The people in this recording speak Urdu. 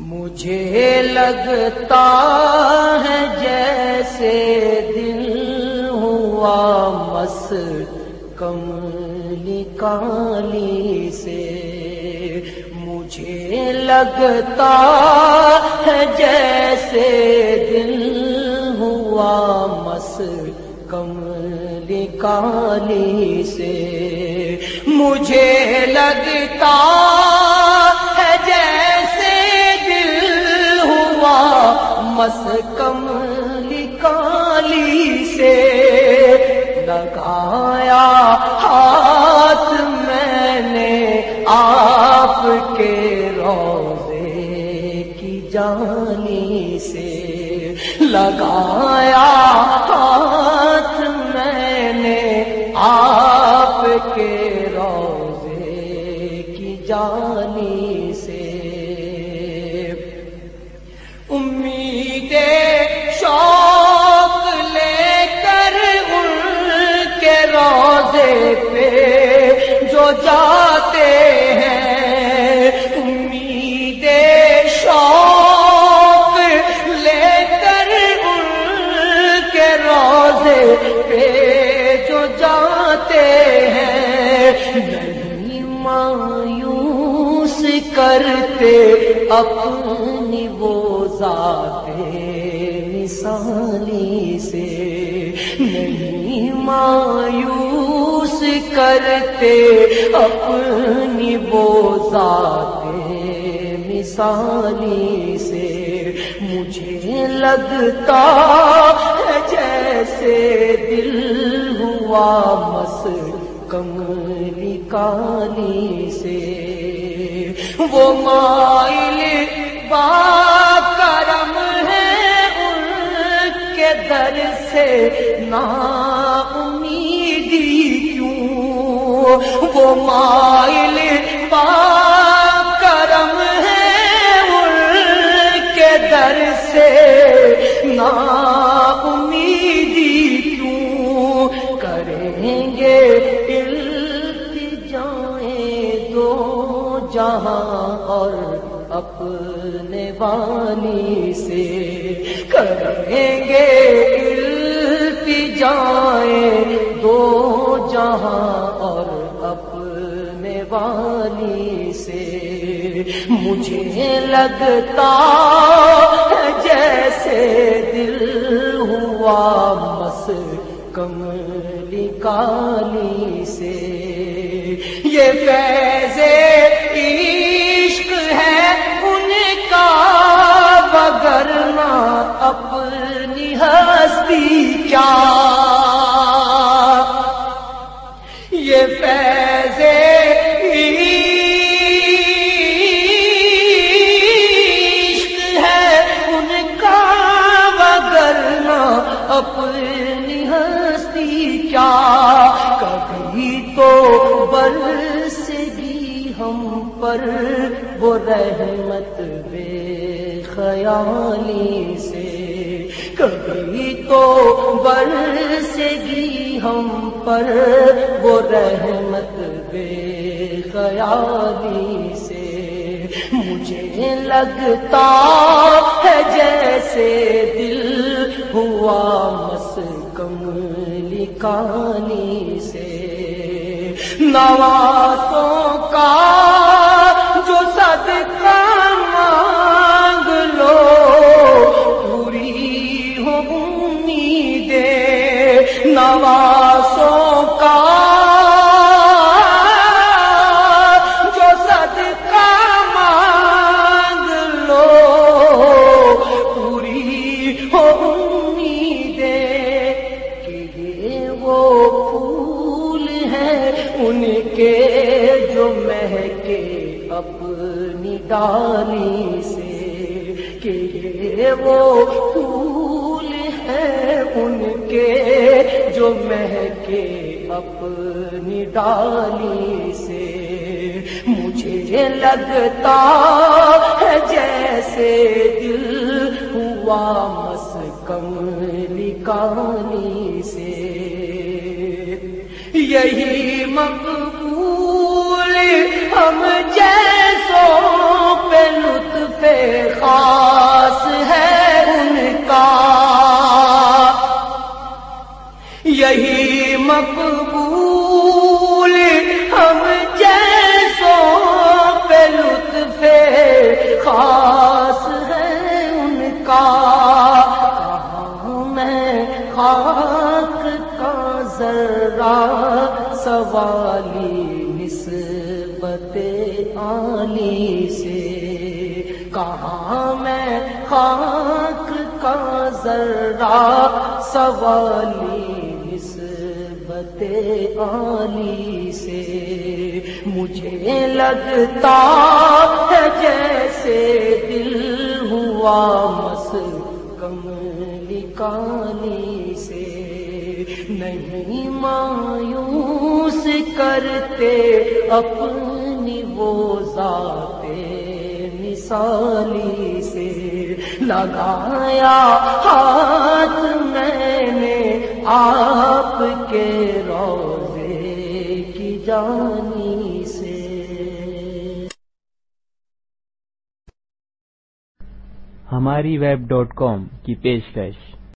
مجھے لگتا ہے جیسے دل ہوا مس کملی کالی سے۔ مجھے لگتا ہے جیسے دل ہوا مس کملی کالی سے۔ مجھے لگتا مس کملی کالی سے لگایا ہاتھ میں نے آپ کے روزے کی جانی سے لگایا ہاتھ میں نے آپ کے جاتے ہیں۔ امید شوق لے کر ان کے روزے پہ جو جاتے ہیں۔ نہیں مایوس کرتے اپنی وہ ذاتے مثالی سے۔ نہیں مایوس کرتے اپنی بوزات مثالی سے مجھے لگتا ہے جیسے دل ہوا مس کملی کالی سے۔ وہ مائل بات در سے نا وہ مائل پا کرم ہے ان کے در سے۔ نا امیدی کیوں کریں گے؟ جائیں دو جہاں اور اپنے وانی سے۔ کریں گے جائیں دو جہاں مجھے لگتا جیسے دل ہوا مس کملی کالی سے۔ یہ فیضے عشق ہے ان کا بگرنا اپنی ہستی کیا۔ یہ فیض ہستی کیا؟ کبھی تو برس گی ہم پر وہ رحمت بے خیالی سے۔ کبھی تو برس گی ہم پر وہ رحمت بے خیالی سے۔ مجھے لگتا ہے جیسے دل ہوا کہانی سے نوازوں ان کے جو مہکے اپنی ڈالی سے، کہ یہ وہ پھول ہیں ان کے جو مہکے اپنی ڈالی سے۔ مجھے لگتا ہے جیسے دل ہوا یہی مقبول ہم جیسوں پہ لطف خاص ہے ان کا۔ یہی مقبول ہم جیسوں پہ لطف خاص ہے ان کا۔ میں خاص ذرا سوالی نسبت آلی سے۔ کہاں میں خاک کا ذرا سوالی نسبت آلی سے۔ مجھے لگتا ہے جیسے دل ہوا مس کم نکالی۔ نہیں مایوس کرتے اپنی وہ ذات مثالی سے لگایا ہاتھ میں نے آپ کے روزے کی جانی سے۔ ہماری ویب ڈاٹ کام کی پیشکش۔